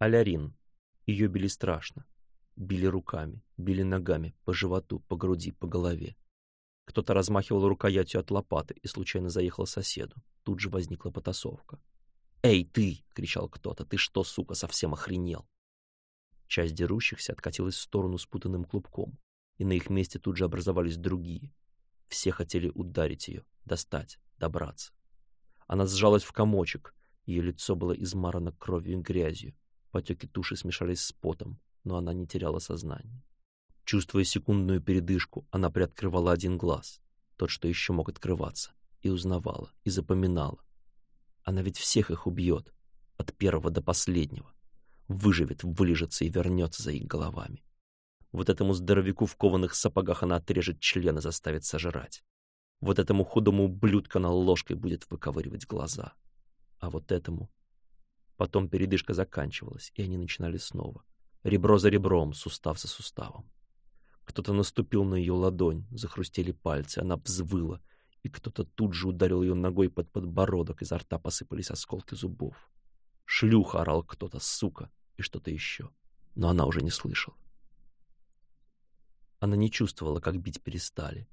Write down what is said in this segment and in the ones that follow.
Алярин. Ее били страшно. Били руками, били ногами, по животу, по груди, по голове. Кто-то размахивал рукоятью от лопаты и случайно заехал соседу. Тут же возникла потасовка. «Эй, ты!» — кричал кто-то. «Ты что, сука, совсем охренел?» Часть дерущихся откатилась в сторону спутанным клубком, и на их месте тут же образовались другие. Все хотели ударить ее, достать, добраться. Она сжалась в комочек, ее лицо было измарано кровью и грязью. Потеки туши смешались с потом, но она не теряла сознание. Чувствуя секундную передышку, она приоткрывала один глаз, тот, что еще мог открываться, и узнавала, и запоминала. Она ведь всех их убьет, от первого до последнего. Выживет, вылежится и вернется за их головами. Вот этому здоровяку в кованых сапогах она отрежет член и заставит сожрать. Вот этому худому ублюдку на ложкой будет выковыривать глаза. А вот этому Потом передышка заканчивалась, и они начинали снова. Ребро за ребром, сустав за суставом. Кто-то наступил на ее ладонь, захрустели пальцы, она взвыла, и кто-то тут же ударил ее ногой под подбородок, изо рта посыпались осколки зубов. «Шлюха!» — орал кто-то, «сука!» и что-то еще. Но она уже не слышала. Она не чувствовала, как бить перестали.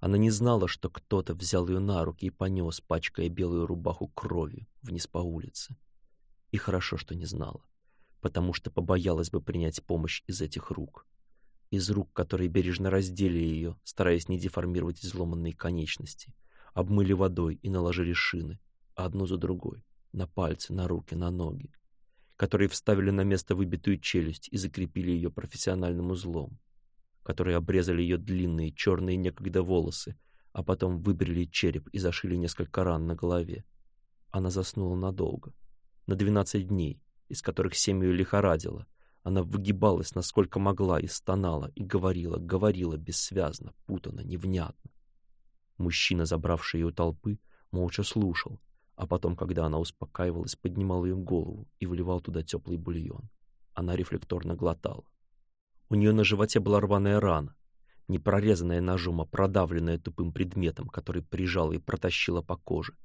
Она не знала, что кто-то взял ее на руки и понес, пачкая белую рубаху кровью, вниз по улице и хорошо, что не знала, потому что побоялась бы принять помощь из этих рук. Из рук, которые бережно раздели ее, стараясь не деформировать изломанные конечности, обмыли водой и наложили шины, одну за другой, на пальцы, на руки, на ноги, которые вставили на место выбитую челюсть и закрепили ее профессиональным узлом, которые обрезали ее длинные черные некогда волосы, а потом выбрили череп и зашили несколько ран на голове. Она заснула надолго, на двенадцать дней, из которых семью лихорадила. Она выгибалась, насколько могла, и стонала, и говорила, говорила бессвязно, путанно, невнятно. Мужчина, забравший ее у толпы, молча слушал, а потом, когда она успокаивалась, поднимал ее голову и вливал туда теплый бульон. Она рефлекторно глотала. У нее на животе была рваная рана, не прорезанная ножом, а продавленная тупым предметом, который прижала и протащила по коже.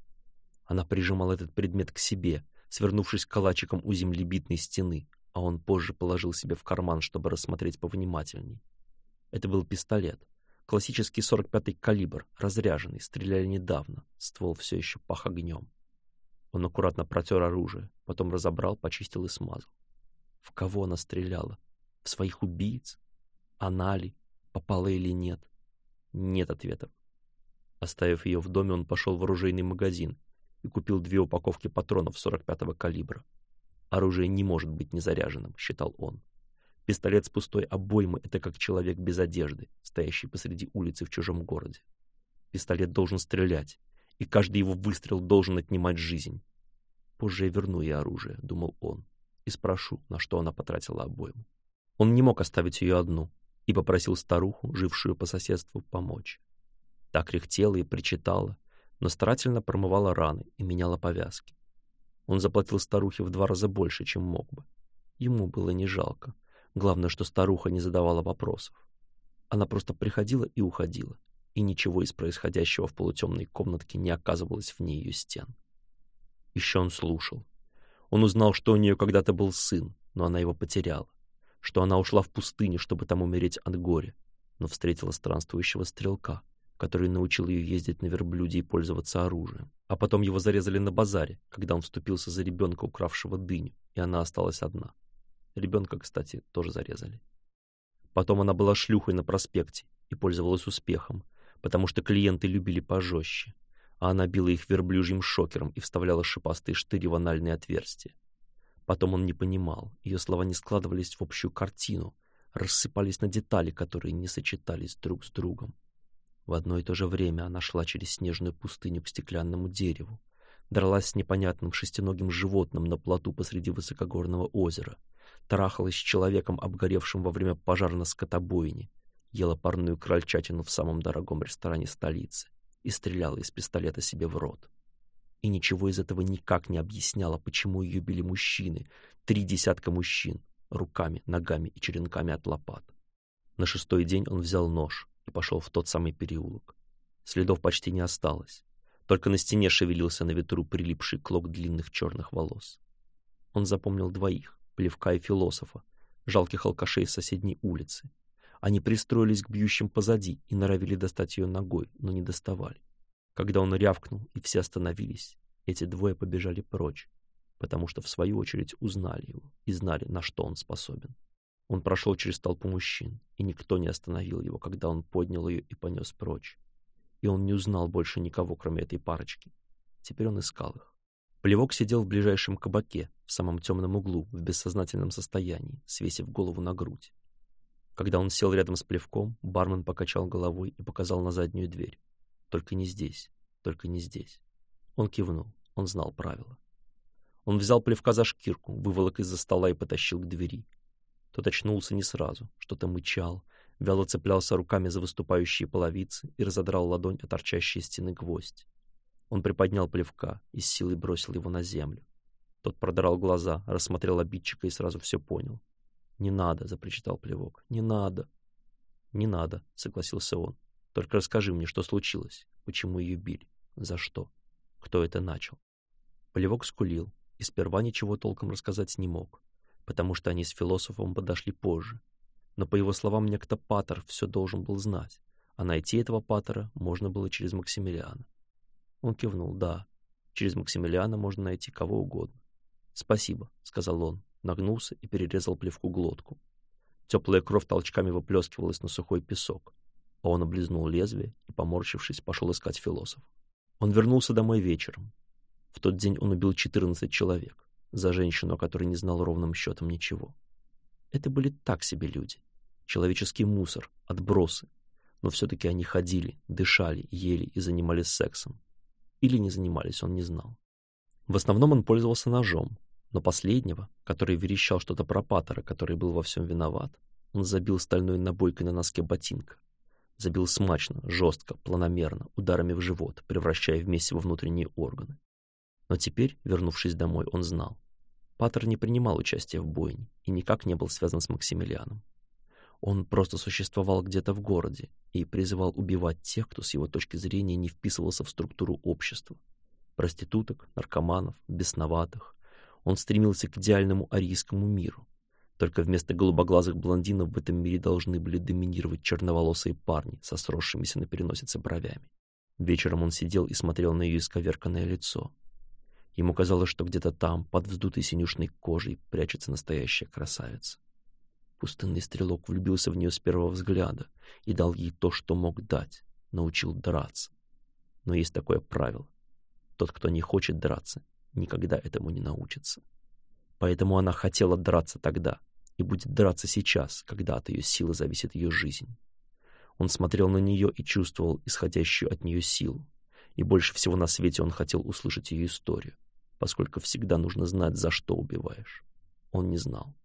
Она прижимала этот предмет к себе, Свернувшись калачиком у землебитной стены, а он позже положил себе в карман, чтобы рассмотреть повнимательней. Это был пистолет. Классический 45-й калибр, разряженный, стреляли недавно, ствол все еще пах огнем. Он аккуратно протер оружие, потом разобрал, почистил и смазал. В кого она стреляла? В своих убийц? Она ли? Попала или нет? Нет ответов. Оставив ее в доме, он пошел в оружейный магазин и купил две упаковки патронов 45-го калибра. Оружие не может быть незаряженным, считал он. Пистолет с пустой обоймы — это как человек без одежды, стоящий посреди улицы в чужом городе. Пистолет должен стрелять, и каждый его выстрел должен отнимать жизнь. Позже я верну ей оружие, — думал он, — и спрошу, на что она потратила обойму. Он не мог оставить ее одну и попросил старуху, жившую по соседству, помочь. Так рехтела и причитала, но старательно промывала раны и меняла повязки. Он заплатил старухе в два раза больше, чем мог бы. Ему было не жалко. Главное, что старуха не задавала вопросов. Она просто приходила и уходила, и ничего из происходящего в полутемной комнатке не оказывалось вне ее стен. Еще он слушал. Он узнал, что у нее когда-то был сын, но она его потеряла, что она ушла в пустыню, чтобы там умереть от горя, но встретила странствующего стрелка — который научил ее ездить на верблюде и пользоваться оружием. А потом его зарезали на базаре, когда он вступился за ребенка, укравшего дыню, и она осталась одна. Ребенка, кстати, тоже зарезали. Потом она была шлюхой на проспекте и пользовалась успехом, потому что клиенты любили пожестче, а она била их верблюжьим шокером и вставляла шипастые штыри в анальные отверстия. Потом он не понимал, ее слова не складывались в общую картину, рассыпались на детали, которые не сочетались друг с другом. В одно и то же время она шла через снежную пустыню к стеклянному дереву, дралась с непонятным шестиногим животным на плоту посреди высокогорного озера, трахалась с человеком, обгоревшим во время пожара на скотобойне, ела парную крольчатину в самом дорогом ресторане столицы и стреляла из пистолета себе в рот. И ничего из этого никак не объясняло, почему ее били мужчины, три десятка мужчин, руками, ногами и черенками от лопат. На шестой день он взял нож, и пошел в тот самый переулок. Следов почти не осталось. Только на стене шевелился на ветру прилипший клок длинных черных волос. Он запомнил двоих, плевка и философа, жалких алкашей с соседней улицы. Они пристроились к бьющим позади и норовили достать ее ногой, но не доставали. Когда он рявкнул, и все остановились, эти двое побежали прочь, потому что в свою очередь узнали его и знали, на что он способен. Он прошел через толпу мужчин, и никто не остановил его, когда он поднял ее и понес прочь. И он не узнал больше никого, кроме этой парочки. Теперь он искал их. Плевок сидел в ближайшем кабаке, в самом темном углу, в бессознательном состоянии, свесив голову на грудь. Когда он сел рядом с Плевком, бармен покачал головой и показал на заднюю дверь. «Только не здесь, только не здесь». Он кивнул, он знал правила. Он взял Плевка за шкирку, выволок из-за стола и потащил к двери. Тот очнулся не сразу, что-то мычал, вяло цеплялся руками за выступающие половицы и разодрал ладонь от торчащей стены гвоздь. Он приподнял плевка и с силой бросил его на землю. Тот продрал глаза, рассмотрел обидчика и сразу все понял. «Не надо», — запричитал плевок, — «не надо». «Не надо», — согласился он. «Только расскажи мне, что случилось, почему ее били, за что, кто это начал». Плевок скулил и сперва ничего толком рассказать не мог, потому что они с философом подошли позже. Но, по его словам, некто Паттер все должен был знать, а найти этого Паттера можно было через Максимилиана. Он кивнул «да». Через Максимилиана можно найти кого угодно. «Спасибо», — сказал он, нагнулся и перерезал плевку глотку. Теплая кровь толчками выплескивалась на сухой песок, а он облизнул лезвие и, поморщившись, пошел искать философ. Он вернулся домой вечером. В тот день он убил 14 человек за женщину, который не знал ровным счетом ничего. Это были так себе люди. Человеческий мусор, отбросы. Но все-таки они ходили, дышали, ели и занимались сексом. Или не занимались, он не знал. В основном он пользовался ножом, но последнего, который верещал что-то про Паттера, который был во всем виноват, он забил стальной набойкой на носке ботинка. Забил смачно, жестко, планомерно, ударами в живот, превращая вместе месиво внутренние органы. Но теперь, вернувшись домой, он знал. Паттер не принимал участия в бойне и никак не был связан с Максимилианом. Он просто существовал где-то в городе и призывал убивать тех, кто с его точки зрения не вписывался в структуру общества. Проституток, наркоманов, бесноватых. Он стремился к идеальному арийскому миру. Только вместо голубоглазых блондинов в этом мире должны были доминировать черноволосые парни со сросшимися на переносице бровями. Вечером он сидел и смотрел на ее исковерканное лицо, Ему казалось, что где-то там, под вздутой синюшной кожей, прячется настоящая красавица. Пустынный стрелок влюбился в нее с первого взгляда и дал ей то, что мог дать, научил драться. Но есть такое правило. Тот, кто не хочет драться, никогда этому не научится. Поэтому она хотела драться тогда и будет драться сейчас, когда от ее силы зависит ее жизнь. Он смотрел на нее и чувствовал исходящую от нее силу, и больше всего на свете он хотел услышать ее историю поскольку всегда нужно знать, за что убиваешь. Он не знал.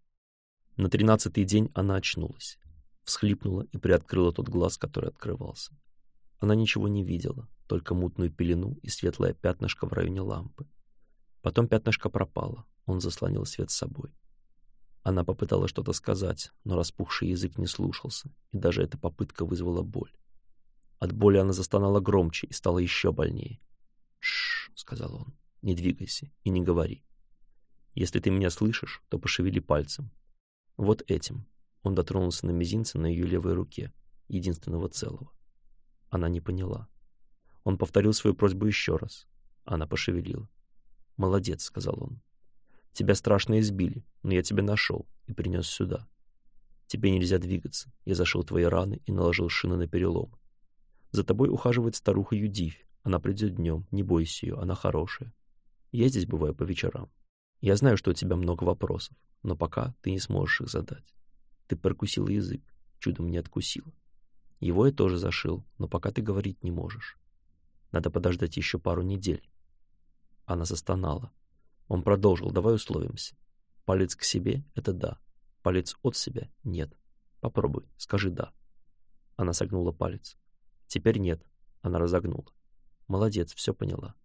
На тринадцатый день она очнулась, всхлипнула и приоткрыла тот глаз, который открывался. Она ничего не видела, только мутную пелену и светлое пятнышко в районе лампы. Потом пятнышко пропало, он заслонил свет с собой. Она попыталась что-то сказать, но распухший язык не слушался, и даже эта попытка вызвала боль. От боли она застонала громче и стала еще больнее. Тш, сказал он, не двигайся и не говори. Если ты меня слышишь, то пошевели пальцем. Вот этим. Он дотронулся на мизинце на ее левой руке, единственного целого. Она не поняла. Он повторил свою просьбу еще раз. Она пошевелила. «Молодец», — сказал он. «Тебя страшно избили, но я тебя нашел и принес сюда. Тебе нельзя двигаться. Я зашил твои раны и наложил шины на перелом. За тобой ухаживает старуха Юдивь. Она придет днем, не бойся ее, она хорошая. Я здесь бываю по вечерам. Я знаю, что у тебя много вопросов, но пока ты не сможешь их задать. Ты прокусил язык, чудом не откусил. Его я тоже зашил, но пока ты говорить не можешь. Надо подождать еще пару недель. Она застонала. Он продолжил, давай условимся. Палец к себе — это да. Палец от себя — нет. Попробуй, скажи «да». Она согнула палец. Теперь нет. Она разогнула. Молодец, все поняла.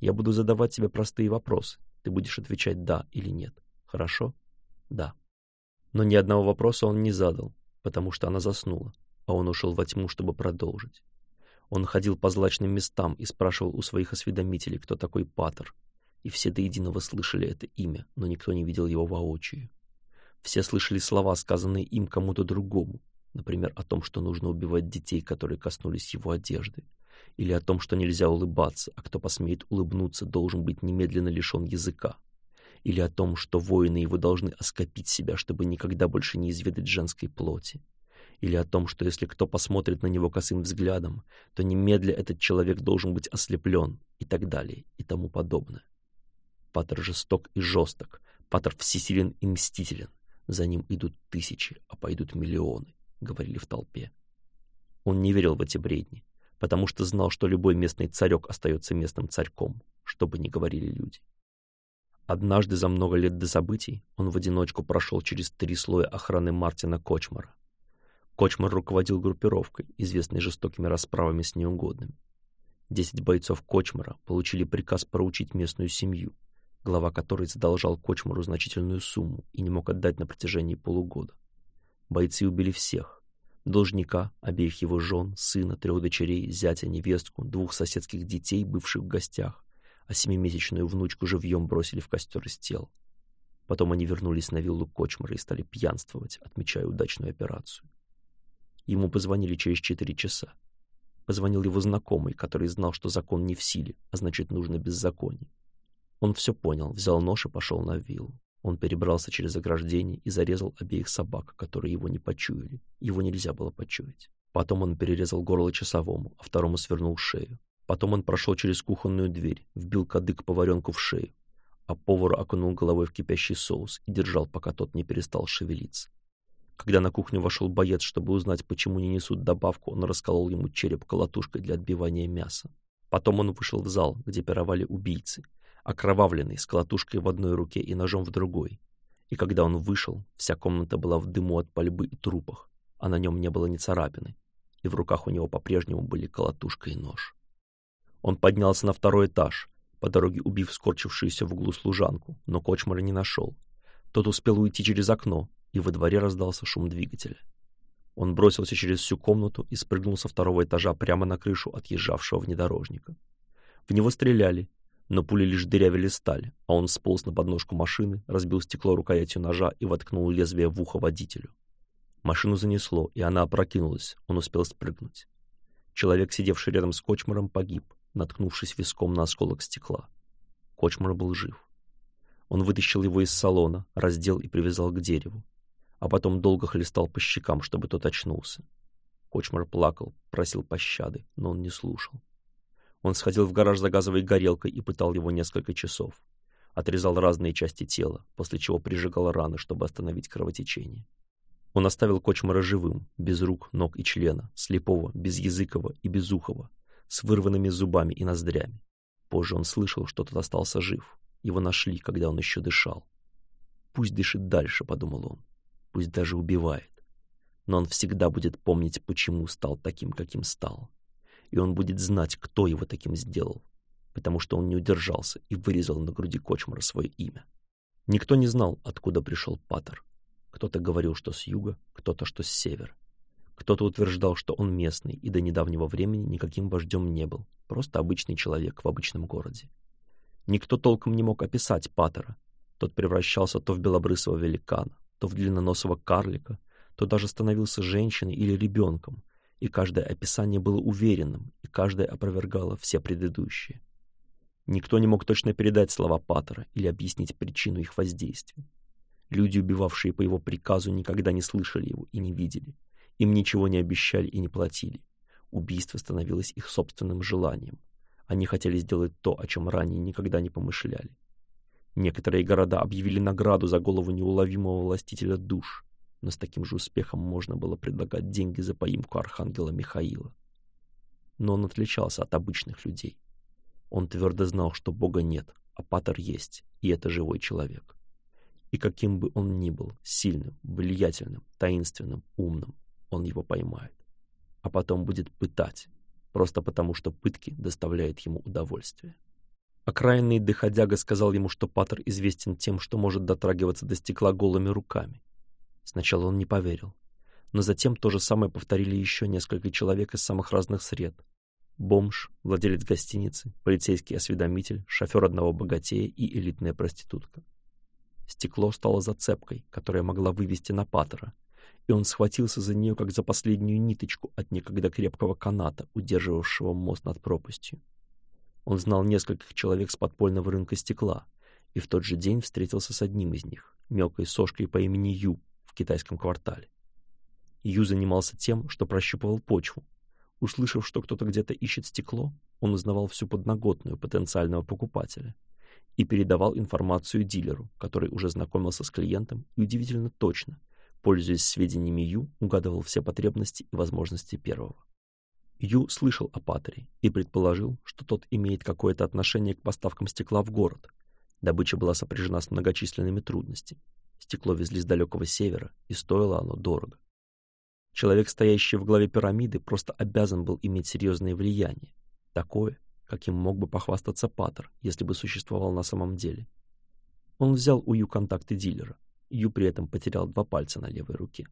Я буду задавать тебе простые вопросы. Ты будешь отвечать «да» или «нет». Хорошо? Да. Но ни одного вопроса он не задал, потому что она заснула, а он ушел во тьму, чтобы продолжить. Он ходил по злачным местам и спрашивал у своих осведомителей, кто такой Патер, и все до единого слышали это имя, но никто не видел его воочию. Все слышали слова, сказанные им кому-то другому, например, о том, что нужно убивать детей, которые коснулись его одежды, или о том, что нельзя улыбаться, а кто посмеет улыбнуться, должен быть немедленно лишен языка, или о том, что воины его должны оскопить себя, чтобы никогда больше не изведать женской плоти, или о том, что если кто посмотрит на него косым взглядом, то немедля этот человек должен быть ослеплен и так далее и тому подобное. Патер жесток и жесток, Патер всесилен и мстителен, за ним идут тысячи, а пойдут миллионы, — говорили в толпе. Он не верил в эти бредни, потому что знал, что любой местный царек остается местным царьком, что бы ни говорили люди. Однажды за много лет до событий он в одиночку прошел через три слоя охраны Мартина Кочмара. Кочмар руководил группировкой, известной жестокими расправами с неугодными. Десять бойцов Кочмара получили приказ проучить местную семью, глава которой задолжал Кочмару значительную сумму и не мог отдать на протяжении полугода. Бойцы убили всех, должника обеих его жен, сына, трех дочерей, зятя, невестку, двух соседских детей, бывших в гостях, а семимесячную внучку живьем бросили в костер из тел. Потом они вернулись на виллу Кочмара и стали пьянствовать, отмечая удачную операцию. Ему позвонили через четыре часа. Позвонил его знакомый, который знал, что закон не в силе, а значит, нужно беззаконие. Он все понял, взял нож и пошел на виллу. Он перебрался через ограждение и зарезал обеих собак, которые его не почуяли. Его нельзя было почуять. Потом он перерезал горло часовому, а второму свернул шею. Потом он прошел через кухонную дверь, вбил кадык поваренку в шею, а повар окунул головой в кипящий соус и держал, пока тот не перестал шевелиться. Когда на кухню вошел боец, чтобы узнать, почему не несут добавку, он расколол ему череп колотушкой для отбивания мяса. Потом он вышел в зал, где пировали убийцы, окровавленный, с колотушкой в одной руке и ножом в другой. И когда он вышел, вся комната была в дыму от пальбы и трупах, а на нем не было ни царапины, и в руках у него по-прежнему были колотушка и нож. Он поднялся на второй этаж, по дороге убив скорчившуюся в углу служанку, но кочмара не нашел. Тот успел уйти через окно, и во дворе раздался шум двигателя. Он бросился через всю комнату и спрыгнул со второго этажа прямо на крышу отъезжавшего внедорожника. В него стреляли, но пули лишь дырявили сталь, а он сполз на подножку машины, разбил стекло рукоятью ножа и воткнул лезвие в ухо водителю. Машину занесло, и она опрокинулась, он успел спрыгнуть. Человек, сидевший рядом с Кочмаром, погиб, наткнувшись виском на осколок стекла. Кочмар был жив. Он вытащил его из салона, раздел и привязал к дереву, а потом долго хлестал по щекам, чтобы тот очнулся. Кочмар плакал, просил пощады, но он не слушал. Он сходил в гараж за газовой горелкой и пытал его несколько часов. Отрезал разные части тела, после чего прижигал раны, чтобы остановить кровотечение. Он оставил Кочмара живым, без рук, ног и члена, слепого, безязыкого и безухого, с вырванными зубами и ноздрями. Позже он слышал, что тот остался жив. Его нашли, когда он еще дышал. «Пусть дышит дальше», — подумал он. «Пусть даже убивает. Но он всегда будет помнить, почему стал таким, каким стал» и он будет знать, кто его таким сделал, потому что он не удержался и вырезал на груди Кочмара свое имя. Никто не знал, откуда пришел Паттер. Кто-то говорил, что с юга, кто-то, что с север, Кто-то утверждал, что он местный и до недавнего времени никаким вождем не был, просто обычный человек в обычном городе. Никто толком не мог описать Паттера. Тот превращался то в белобрысого великана, то в длинноносого карлика, то даже становился женщиной или ребенком — и каждое описание было уверенным, и каждое опровергало все предыдущие. Никто не мог точно передать слова Паттера или объяснить причину их воздействия. Люди, убивавшие по его приказу, никогда не слышали его и не видели. Им ничего не обещали и не платили. Убийство становилось их собственным желанием. Они хотели сделать то, о чем ранее никогда не помышляли. Некоторые города объявили награду за голову неуловимого властителя душ, но с таким же успехом можно было предлагать деньги за поимку архангела Михаила. Но он отличался от обычных людей. Он твердо знал, что Бога нет, а Патер есть, и это живой человек. И каким бы он ни был, сильным, влиятельным, таинственным, умным, он его поймает. А потом будет пытать, просто потому что пытки доставляют ему удовольствие. Окраинный доходяга сказал ему, что Патер известен тем, что может дотрагиваться до стекла голыми руками, Сначала он не поверил. Но затем то же самое повторили еще несколько человек из самых разных сред. Бомж, владелец гостиницы, полицейский осведомитель, шофер одного богатея и элитная проститутка. Стекло стало зацепкой, которая могла вывести на Паттера, и он схватился за нее, как за последнюю ниточку от некогда крепкого каната, удерживавшего мост над пропастью. Он знал нескольких человек с подпольного рынка стекла, и в тот же день встретился с одним из них, мелкой сошкой по имени Ю, китайском квартале. Ю занимался тем, что прощупывал почву. Услышав, что кто-то где-то ищет стекло, он узнавал всю подноготную потенциального покупателя и передавал информацию дилеру, который уже знакомился с клиентом и удивительно точно, пользуясь сведениями Ю, угадывал все потребности и возможности первого. Ю слышал о Патере и предположил, что тот имеет какое-то отношение к поставкам стекла в город. Добыча была сопряжена с многочисленными трудностями, Стекло везли с далекого севера, и стоило оно дорого. Человек, стоящий в главе пирамиды, просто обязан был иметь серьезное влияние, такое, каким мог бы похвастаться Паттер, если бы существовал на самом деле. Он взял у Ю контакты дилера. Ю при этом потерял два пальца на левой руке.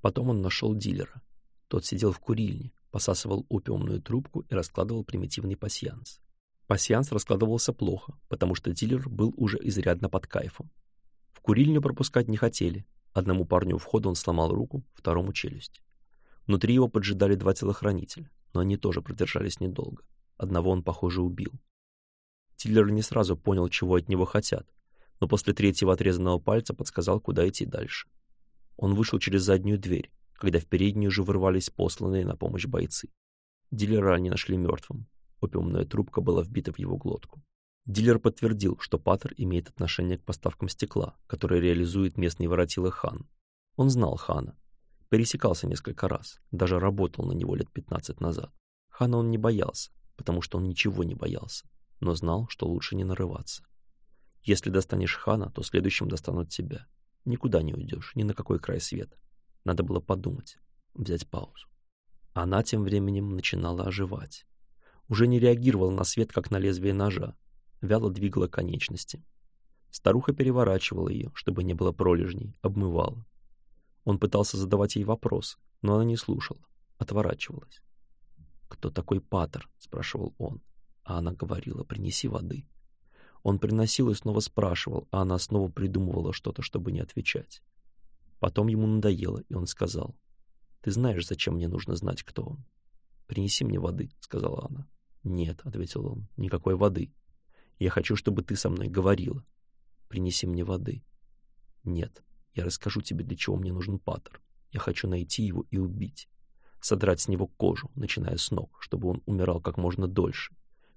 Потом он нашел дилера. Тот сидел в курильне, посасывал опиумную трубку и раскладывал примитивный пасьянс. Пасьянс раскладывался плохо, потому что дилер был уже изрядно под кайфом. Курильню пропускать не хотели. Одному парню у входа он сломал руку, второму — челюсть. Внутри его поджидали два телохранителя, но они тоже продержались недолго. Одного он, похоже, убил. Тиллер не сразу понял, чего от него хотят, но после третьего отрезанного пальца подсказал, куда идти дальше. Он вышел через заднюю дверь, когда в переднюю же вырвались посланные на помощь бойцы. Дилера они нашли мертвым. Опиумная трубка была вбита в его глотку. Дилер подтвердил, что Паттер имеет отношение к поставкам стекла, которые реализует местный воротила Хан. Он знал Хана, пересекался несколько раз, даже работал на него лет 15 назад. Хана он не боялся, потому что он ничего не боялся, но знал, что лучше не нарываться. Если достанешь Хана, то следующим достанут тебя. Никуда не уйдешь, ни на какой край света. Надо было подумать, взять паузу. Она тем временем начинала оживать. Уже не реагировала на свет, как на лезвие ножа, вяло двигала конечности. Старуха переворачивала ее, чтобы не было пролежней, обмывала. Он пытался задавать ей вопрос, но она не слушала, отворачивалась. «Кто такой Патер?» — спрашивал он. А она говорила, «Принеси воды». Он приносил и снова спрашивал, а она снова придумывала что-то, чтобы не отвечать. Потом ему надоело, и он сказал, «Ты знаешь, зачем мне нужно знать, кто он?» «Принеси мне воды», — сказала она. «Нет», — ответил он, — «никакой воды. Я хочу, чтобы ты со мной говорила. Принеси мне воды. Нет, я расскажу тебе, для чего мне нужен Паттер. Я хочу найти его и убить. Содрать с него кожу, начиная с ног, чтобы он умирал как можно дольше.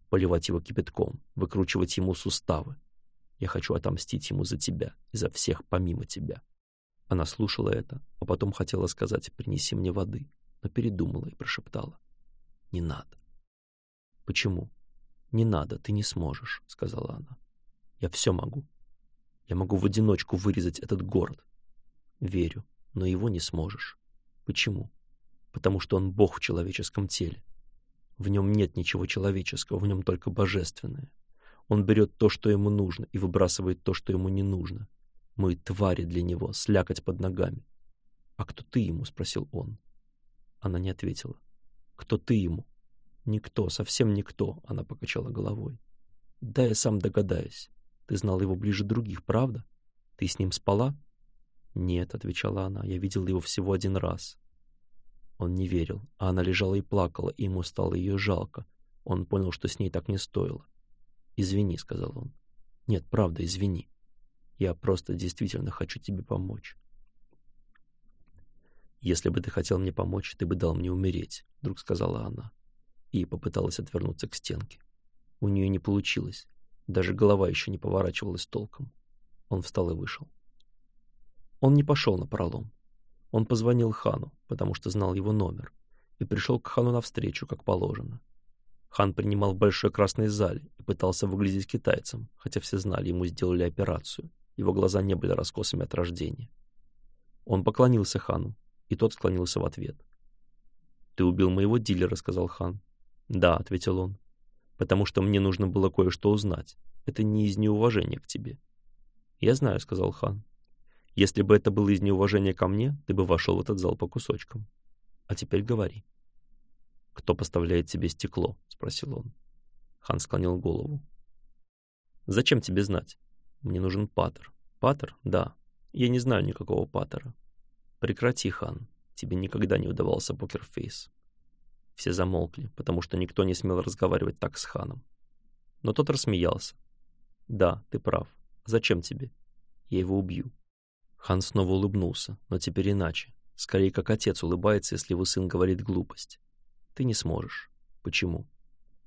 Поливать его кипятком, выкручивать ему суставы. Я хочу отомстить ему за тебя и за всех помимо тебя. Она слушала это, а потом хотела сказать «принеси мне воды», но передумала и прошептала. «Не надо». «Почему?» «Не надо, ты не сможешь», — сказала она. «Я все могу. Я могу в одиночку вырезать этот город. Верю, но его не сможешь. Почему? Потому что он Бог в человеческом теле. В нем нет ничего человеческого, в нем только божественное. Он берет то, что ему нужно, и выбрасывает то, что ему не нужно. Мы твари для него, слякоть под ногами. «А кто ты ему?» — спросил он. Она не ответила. «Кто ты ему?» Никто, совсем никто, она покачала головой. Да, я сам догадаюсь. Ты знал его ближе других, правда? Ты с ним спала? Нет, отвечала она, я видел его всего один раз. Он не верил, а она лежала и плакала, и ему стало ее жалко. Он понял, что с ней так не стоило. «Извини», — сказал он. «Нет, правда, извини. Я просто действительно хочу тебе помочь». «Если бы ты хотел мне помочь, ты бы дал мне умереть», — вдруг сказала она и попыталась отвернуться к стенке. У нее не получилось. Даже голова еще не поворачивалась толком. Он встал и вышел. Он не пошел на пролом. Он позвонил хану, потому что знал его номер, и пришел к хану навстречу, как положено. Хан принимал в большой красной зале и пытался выглядеть китайцем, хотя все знали, ему сделали операцию. Его глаза не были раскосами от рождения. Он поклонился хану, и тот склонился в ответ. «Ты убил моего дилера», — сказал хан. «Да», — ответил он, — «потому что мне нужно было кое-что узнать. Это не из неуважения к тебе». «Я знаю», — сказал хан. «Если бы это было из неуважения ко мне, ты бы вошел в этот зал по кусочкам. А теперь говори». «Кто поставляет тебе стекло?» — спросил он. Хан склонил голову. «Зачем тебе знать? Мне нужен патер». «Патер? Да. Я не знаю никакого патера». «Прекрати, Хан. Тебе никогда не удавался покерфейс. Все замолкли, потому что никто не смел разговаривать так с ханом. Но тот рассмеялся. «Да, ты прав. Зачем тебе? Я его убью». Хан снова улыбнулся, но теперь иначе. Скорее, как отец улыбается, если его сын говорит глупость. «Ты не сможешь». «Почему?»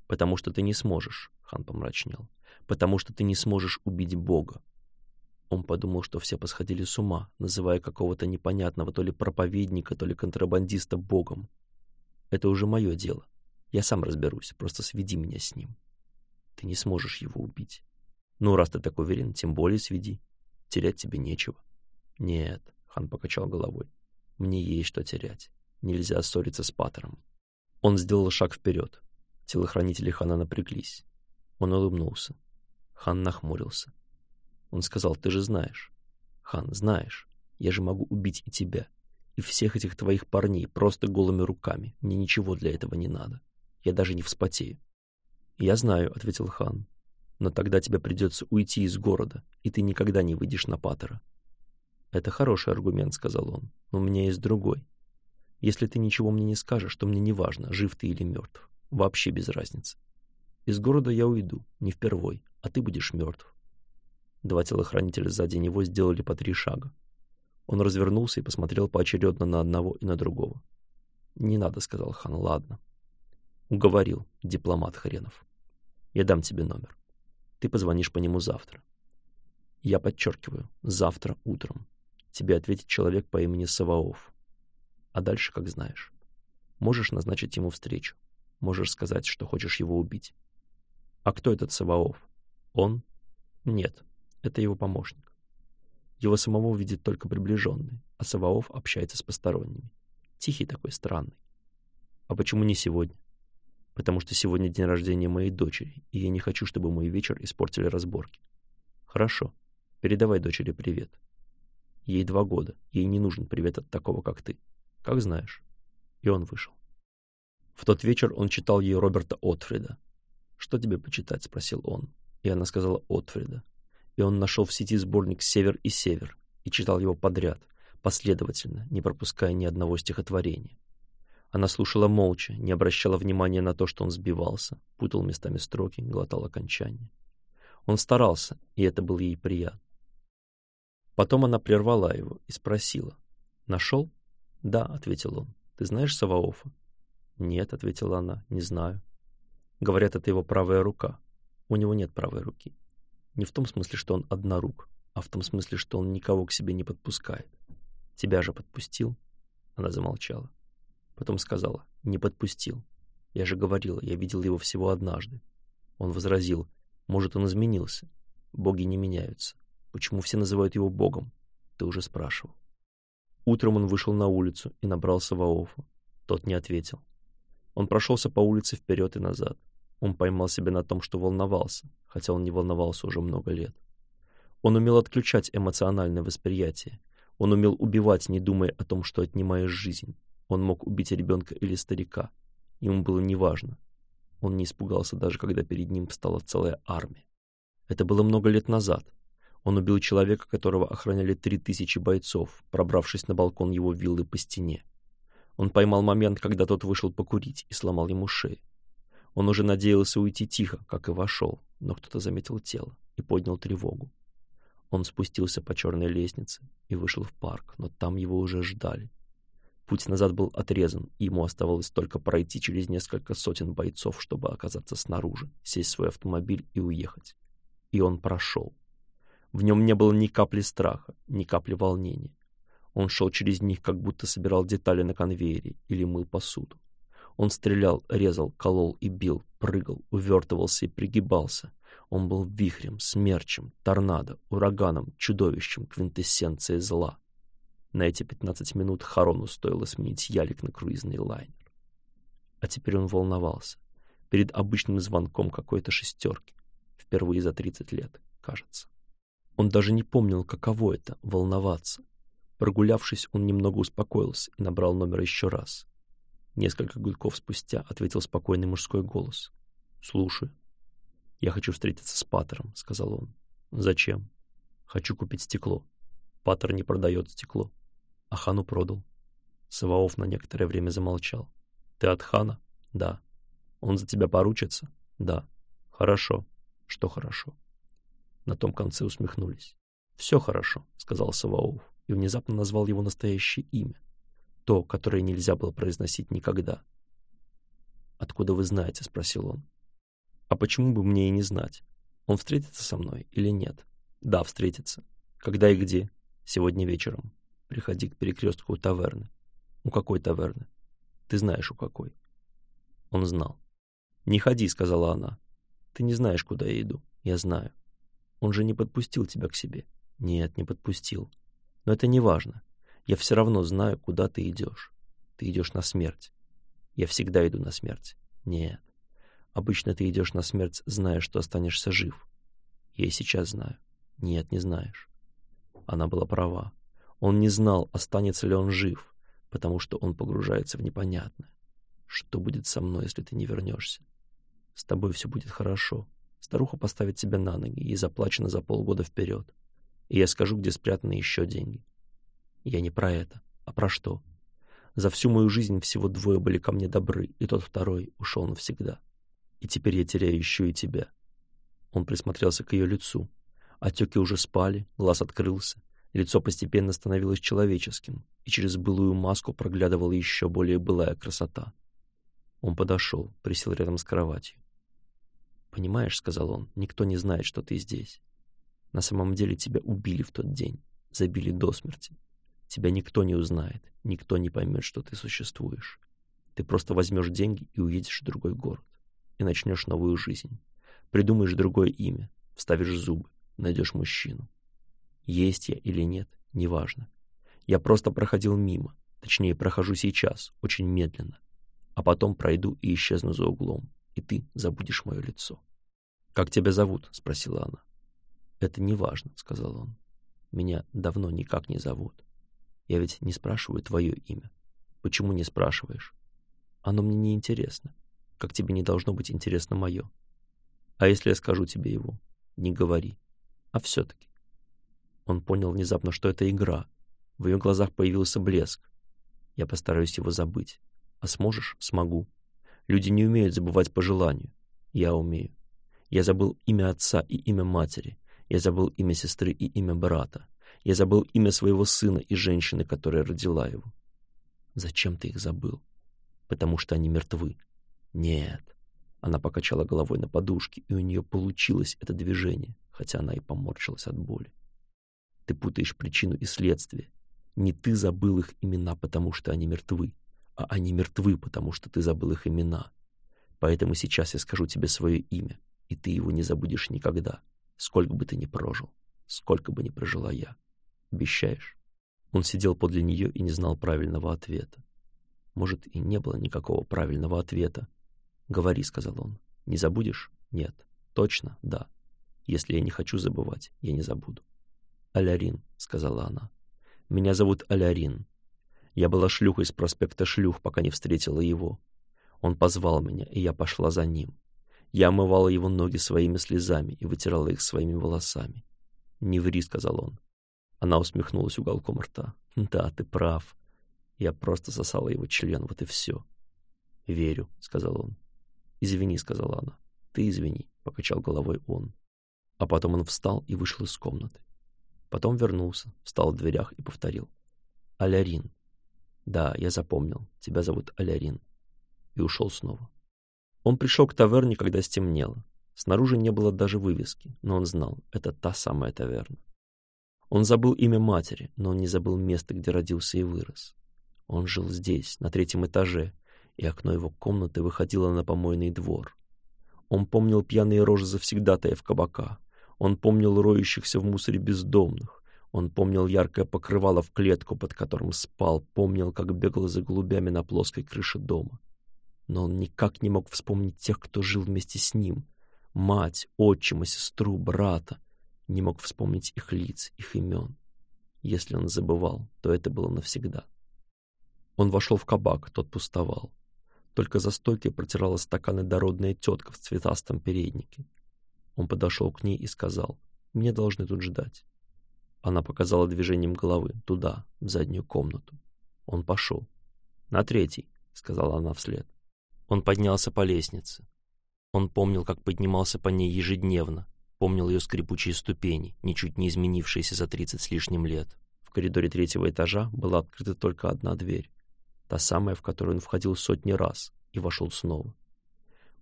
«Потому что ты не сможешь», — хан помрачнел. «Потому что ты не сможешь убить Бога». Он подумал, что все посходили с ума, называя какого-то непонятного то ли проповедника, то ли контрабандиста Богом. Это уже мое дело. Я сам разберусь, просто сведи меня с ним. Ты не сможешь его убить. Ну, раз ты так уверен, тем более сведи. Терять тебе нечего. Нет, хан покачал головой. Мне есть что терять. Нельзя ссориться с Паттером. Он сделал шаг вперед. Телохранители хана напряглись. Он улыбнулся. Хан нахмурился. Он сказал, ты же знаешь. Хан, знаешь, я же могу убить и тебя и всех этих твоих парней просто голыми руками. Мне ничего для этого не надо. Я даже не вспотею». «Я знаю», — ответил хан. «Но тогда тебе придется уйти из города, и ты никогда не выйдешь на Паттера». «Это хороший аргумент», — сказал он. «Но у меня есть другой. Если ты ничего мне не скажешь, то мне не важно, жив ты или мертв. Вообще без разницы. Из города я уйду, не впервой, а ты будешь мертв». Два телохранителя сзади него сделали по три шага. Он развернулся и посмотрел поочередно на одного и на другого. «Не надо», — сказал хан, — «ладно». Уговорил дипломат хренов. «Я дам тебе номер. Ты позвонишь по нему завтра». «Я подчеркиваю, завтра утром. Тебе ответит человек по имени Саваоф. А дальше как знаешь. Можешь назначить ему встречу. Можешь сказать, что хочешь его убить. А кто этот Саваоф? Он? Нет, это его помощник. Его самого видит только приближенный, а Саваоф общается с посторонними. Тихий такой, странный. А почему не сегодня? Потому что сегодня день рождения моей дочери, и я не хочу, чтобы мой вечер испортили разборки. Хорошо, передавай дочери привет. Ей два года, ей не нужен привет от такого, как ты. Как знаешь. И он вышел. В тот вечер он читал ей Роберта Отфрида. «Что тебе почитать?» — спросил он. И она сказала «Отфрида» и он нашел в сети сборник «Север и Север» и читал его подряд, последовательно, не пропуская ни одного стихотворения. Она слушала молча, не обращала внимания на то, что он сбивался, путал местами строки, глотал окончания. Он старался, и это было ей приятно. Потом она прервала его и спросила. «Нашел?» «Да», — ответил он. «Ты знаешь Саваофа?» «Нет», — ответила она, — «не знаю». Говорят, это его правая рука. У него нет правой руки. Не в том смысле, что он однорук, а в том смысле, что он никого к себе не подпускает. Тебя же подпустил. Она замолчала. Потом сказала, не подпустил. Я же говорила, я видел его всего однажды. Он возразил, может, он изменился. Боги не меняются. Почему все называют его богом? Ты уже спрашивал. Утром он вышел на улицу и набрался Ваофа. Тот не ответил. Он прошелся по улице вперед и назад. Он поймал себя на том, что волновался, хотя он не волновался уже много лет. Он умел отключать эмоциональное восприятие. Он умел убивать, не думая о том, что отнимаешь жизнь. Он мог убить ребенка или старика. Ему было неважно. Он не испугался даже, когда перед ним встала целая армия. Это было много лет назад. Он убил человека, которого охраняли три тысячи бойцов, пробравшись на балкон его виллы по стене. Он поймал момент, когда тот вышел покурить и сломал ему шею. Он уже надеялся уйти тихо, как и вошел, но кто-то заметил тело и поднял тревогу. Он спустился по черной лестнице и вышел в парк, но там его уже ждали. Путь назад был отрезан, и ему оставалось только пройти через несколько сотен бойцов, чтобы оказаться снаружи, сесть в свой автомобиль и уехать. И он прошел. В нем не было ни капли страха, ни капли волнения. Он шел через них, как будто собирал детали на конвейере или мыл посуду. Он стрелял, резал, колол и бил, прыгал, увертывался и пригибался. Он был вихрем, смерчем, торнадо, ураганом, чудовищем, квинтэссенцией зла. На эти 15 минут Харону стоило сменить ялик на круизный лайнер. А теперь он волновался. Перед обычным звонком какой-то шестерки. Впервые за 30 лет, кажется. Он даже не помнил, каково это — волноваться. Прогулявшись, он немного успокоился и набрал номер еще раз. Несколько гудков спустя ответил спокойный мужской голос. «Слушай, я хочу встретиться с Паттером», — сказал он. «Зачем?» «Хочу купить стекло. Паттер не продает стекло. А Хану продал». Саваоф на некоторое время замолчал. «Ты от Хана?» «Да». «Он за тебя поручится?» «Да». «Хорошо. Что хорошо?» На том конце усмехнулись. «Все хорошо», — сказал Саваоф и внезапно назвал его настоящее имя — то, которое нельзя было произносить никогда. «Откуда вы знаете?» — спросил он. «А почему бы мне и не знать? Он встретится со мной или нет?» «Да, встретится. Когда и где?» «Сегодня вечером. Приходи к перекрестку у таверны». «У какой таверны?» «Ты знаешь, у какой». Он знал. «Не ходи», — сказала она. «Ты не знаешь, куда я иду. Я знаю. Он же не подпустил тебя к себе». «Нет, не подпустил. Но это не важно я все равно знаю, куда ты идешь. Ты идешь на смерть. Я всегда иду на смерть. Нет. Обычно ты идешь на смерть, зная, что останешься жив. Я и сейчас знаю. Нет, не знаешь. Она была права. Он не знал, останется ли он жив, потому что он погружается в непонятное. Что будет со мной, если ты не вернешься? С тобой все будет хорошо. Старуха поставит тебя на ноги и заплачено за полгода вперед. И я скажу, где спрятаны еще деньги. Я не про это, а про что? За всю мою жизнь всего двое были ко мне добры, и тот второй ушел навсегда. И теперь я теряю еще и тебя. Он присмотрелся к ее лицу. Отеки уже спали, глаз открылся, лицо постепенно становилось человеческим, и через былую маску проглядывала еще более былая красота. Он подошел, присел рядом с кроватью. «Понимаешь, — сказал он, — никто не знает, что ты здесь. На самом деле тебя убили в тот день, забили до смерти, тебя никто не узнает, никто не поймет, что ты существуешь. Ты просто возьмешь деньги и уедешь в другой город. И начнешь новую жизнь. Придумаешь другое имя, вставишь зубы, найдешь мужчину. Есть я или нет, неважно. Я просто проходил мимо, точнее, прохожу сейчас, очень медленно. А потом пройду и исчезну за углом, и ты забудешь мое лицо. «Как тебя зовут?» — спросила она. «Это неважно», — сказал он. «Меня давно никак не зовут». Я ведь не спрашиваю твое имя. Почему не спрашиваешь? Оно мне не интересно, как тебе не должно быть интересно мое. А если я скажу тебе его? Не говори. А все-таки. Он понял внезапно, что это игра. В ее глазах появился блеск. Я постараюсь его забыть. А сможешь? Смогу. Люди не умеют забывать по желанию. Я умею. Я забыл имя отца и имя матери. Я забыл имя сестры и имя брата. Я забыл имя своего сына и женщины, которая родила его. Зачем ты их забыл? Потому что они мертвы. Нет. Она покачала головой на подушке, и у нее получилось это движение, хотя она и поморщилась от боли. Ты путаешь причину и следствие. Не ты забыл их имена, потому что они мертвы, а они мертвы, потому что ты забыл их имена. Поэтому сейчас я скажу тебе свое имя, и ты его не забудешь никогда, сколько бы ты ни прожил, сколько бы ни прожила я. Обещаешь?» Он сидел подле нее и не знал правильного ответа. Может, и не было никакого правильного ответа. «Говори», — сказал он. «Не забудешь?» «Нет». «Точно?» «Да». «Если я не хочу забывать, я не забуду». «Алярин», — сказала она. «Меня зовут Алярин. Я была шлюхой с проспекта Шлюх, пока не встретила его. Он позвал меня, и я пошла за ним. Я омывала его ноги своими слезами и вытирала их своими волосами. «Не ври», — сказал он. Она усмехнулась уголком рта. «Да, ты прав. Я просто сосала его член, вот и все». «Верю», — сказал он. «Извини», — сказала она. «Ты извини», — покачал головой он. А потом он встал и вышел из комнаты. Потом вернулся, встал в дверях и повторил. «Алярин». «Да, я запомнил. Тебя зовут Алярин». И ушел снова. Он пришел к таверне, когда стемнело. Снаружи не было даже вывески, но он знал, это та самая таверна. Он забыл имя матери, но он не забыл место, где родился и вырос. Он жил здесь, на третьем этаже, и окно его комнаты выходило на помойный двор. Он помнил пьяные рожи завсегдатаев кабака. Он помнил роющихся в мусоре бездомных. Он помнил яркое покрывало в клетку, под которым спал. Помнил, как бегал за голубями на плоской крыше дома. Но он никак не мог вспомнить тех, кто жил вместе с ним. Мать, отчима, сестру, брата — не мог вспомнить их лиц, их имен. Если он забывал, то это было навсегда. Он вошел в кабак, тот пустовал. Только за стойкой протирала стаканы дородная тетка в цветастом переднике. Он подошел к ней и сказал, «Мне должны тут ждать». Она показала движением головы, туда, в заднюю комнату. Он пошел. «На третий», — сказала она вслед. Он поднялся по лестнице. Он помнил, как поднимался по ней ежедневно, помнил ее скрипучие ступени, ничуть не изменившиеся за тридцать с лишним лет. В коридоре третьего этажа была открыта только одна дверь, та самая, в которую он входил сотни раз и вошел снова.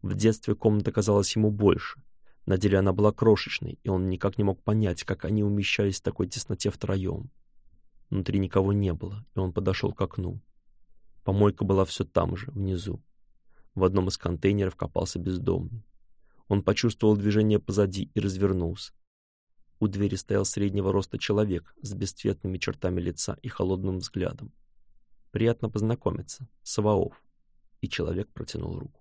В детстве комната казалась ему больше. На деле она была крошечной, и он никак не мог понять, как они умещались в такой тесноте втроем. Внутри никого не было, и он подошел к окну. Помойка была все там же, внизу. В одном из контейнеров копался бездомный. Он почувствовал движение позади и развернулся. У двери стоял среднего роста человек с бесцветными чертами лица и холодным взглядом. «Приятно познакомиться. Саваоф». И человек протянул руку.